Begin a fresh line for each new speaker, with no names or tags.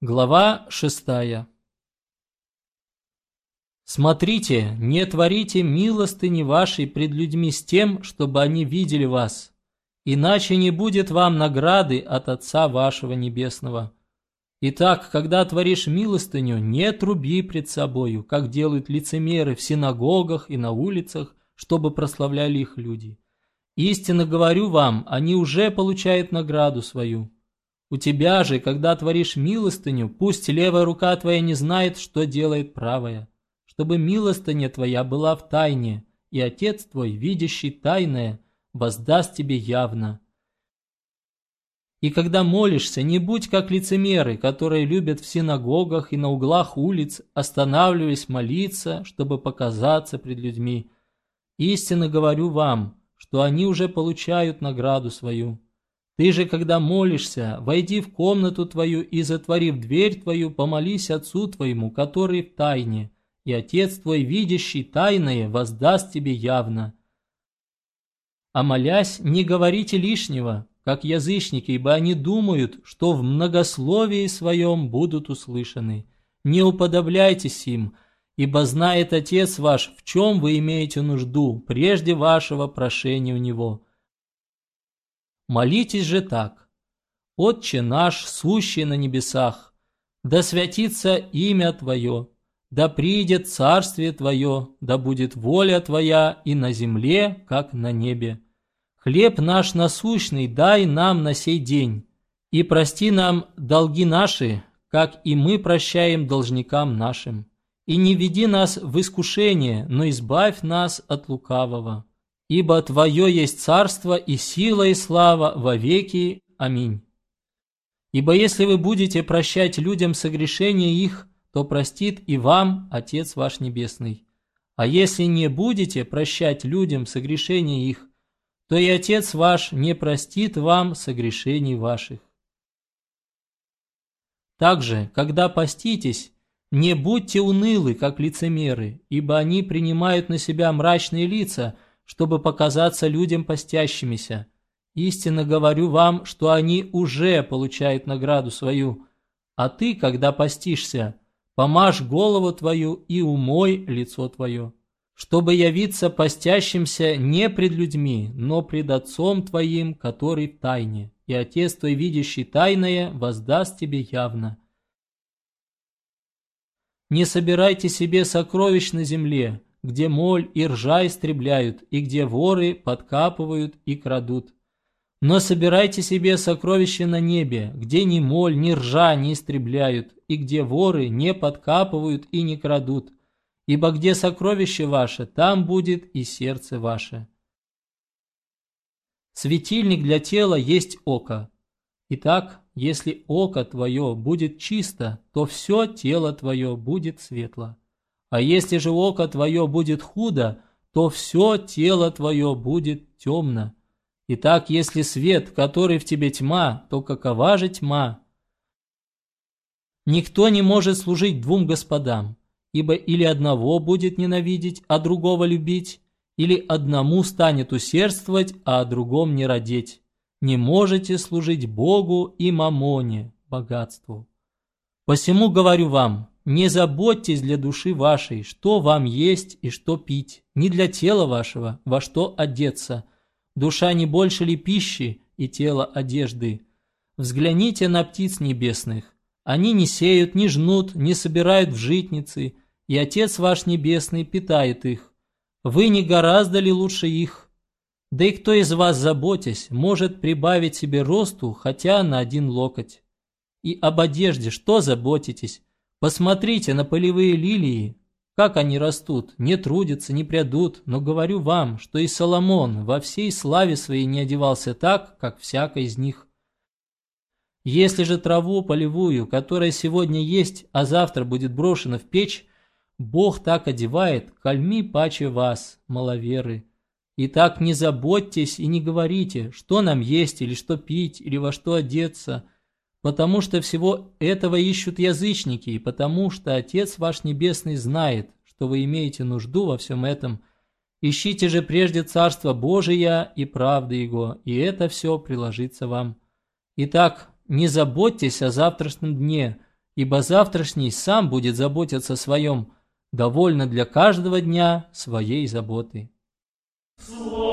Глава шестая Смотрите, не творите милостыни вашей пред людьми с тем, чтобы они видели вас, иначе не будет вам награды от Отца вашего Небесного. Итак, когда творишь милостыню, не труби пред собою, как делают лицемеры в синагогах и на улицах, чтобы прославляли их люди. Истинно говорю вам, они уже получают награду свою. У тебя же, когда творишь милостыню, пусть левая рука твоя не знает, что делает правая, чтобы милостыня твоя была в тайне, и Отец твой, видящий тайное, воздаст тебе явно. И когда молишься, не будь как лицемеры, которые любят в синагогах и на углах улиц, останавливаясь молиться, чтобы показаться пред людьми. Истинно говорю вам, что они уже получают награду свою. Ты же, когда молишься, войди в комнату твою и, затворив дверь твою, помолись Отцу твоему, который в тайне, и Отец твой, видящий тайное, воздаст тебе явно. А молясь, не говорите лишнего, как язычники, ибо они думают, что в многословии своем будут услышаны. Не уподобляйтесь им, ибо знает Отец ваш, в чем вы имеете нужду, прежде вашего прошения у Него. Молитесь же так. «Отче наш, сущий на небесах, да святится имя Твое, да придет царствие Твое, да будет воля Твоя и на земле, как на небе. Хлеб наш насущный дай нам на сей день, и прости нам долги наши, как и мы прощаем должникам нашим. И не веди нас в искушение, но избавь нас от лукавого ибо Твое есть царство и сила и слава во веки. Аминь. Ибо если вы будете прощать людям согрешения их, то простит и вам Отец ваш Небесный. А если не будете прощать людям согрешения их, то и Отец ваш не простит вам согрешений ваших. Также, когда поститесь, не будьте унылы, как лицемеры, ибо они принимают на себя мрачные лица – чтобы показаться людям постящимися. Истинно говорю вам, что они уже получают награду свою. А ты, когда постишься, помажь голову твою и умой лицо твое, чтобы явиться постящимся не пред людьми, но пред Отцом твоим, который в тайне, и Отец твой, видящий тайное, воздаст тебе явно. Не собирайте себе сокровищ на земле, где моль и ржа истребляют, и где воры подкапывают и крадут. Но собирайте себе сокровища на небе, где ни моль, ни ржа не истребляют, и где воры не подкапывают и не крадут. Ибо где сокровище ваше, там будет и сердце ваше. Светильник для тела есть око. Итак, если око твое будет чисто, то все тело твое будет светло. А если же око твое будет худо, то все тело твое будет темно. Итак, если свет, который в тебе тьма, то какова же тьма? Никто не может служить двум господам, ибо или одного будет ненавидеть, а другого любить, или одному станет усердствовать, а о другом не родить. Не можете служить Богу и мамоне, богатству. Посему говорю вам, не заботьтесь для души вашей, что вам есть и что пить, не для тела вашего, во что одеться. Душа не больше ли пищи и тело одежды? Взгляните на птиц небесных. Они не сеют, не жнут, не собирают в житницы, и Отец ваш Небесный питает их. Вы не гораздо ли лучше их? Да и кто из вас, заботясь, может прибавить себе росту хотя на один локоть? И об одежде что заботитесь? Посмотрите на полевые лилии, как они растут, не трудятся, не прядут, но говорю вам, что и Соломон во всей славе своей не одевался так, как всякий из них. Если же траву полевую, которая сегодня есть, а завтра будет брошена в печь, Бог так одевает, кальми паче вас, маловеры. Итак, не заботьтесь и не говорите, что нам есть или что пить, или во что одеться – потому что всего этого ищут язычники, и потому что Отец ваш Небесный знает, что вы имеете нужду во всем этом. Ищите же прежде Царство Божие и правды Его, и это все приложится вам. Итак, не заботьтесь о завтрашнем дне, ибо завтрашний сам будет заботиться о своем, довольно для каждого дня своей заботы.
Слово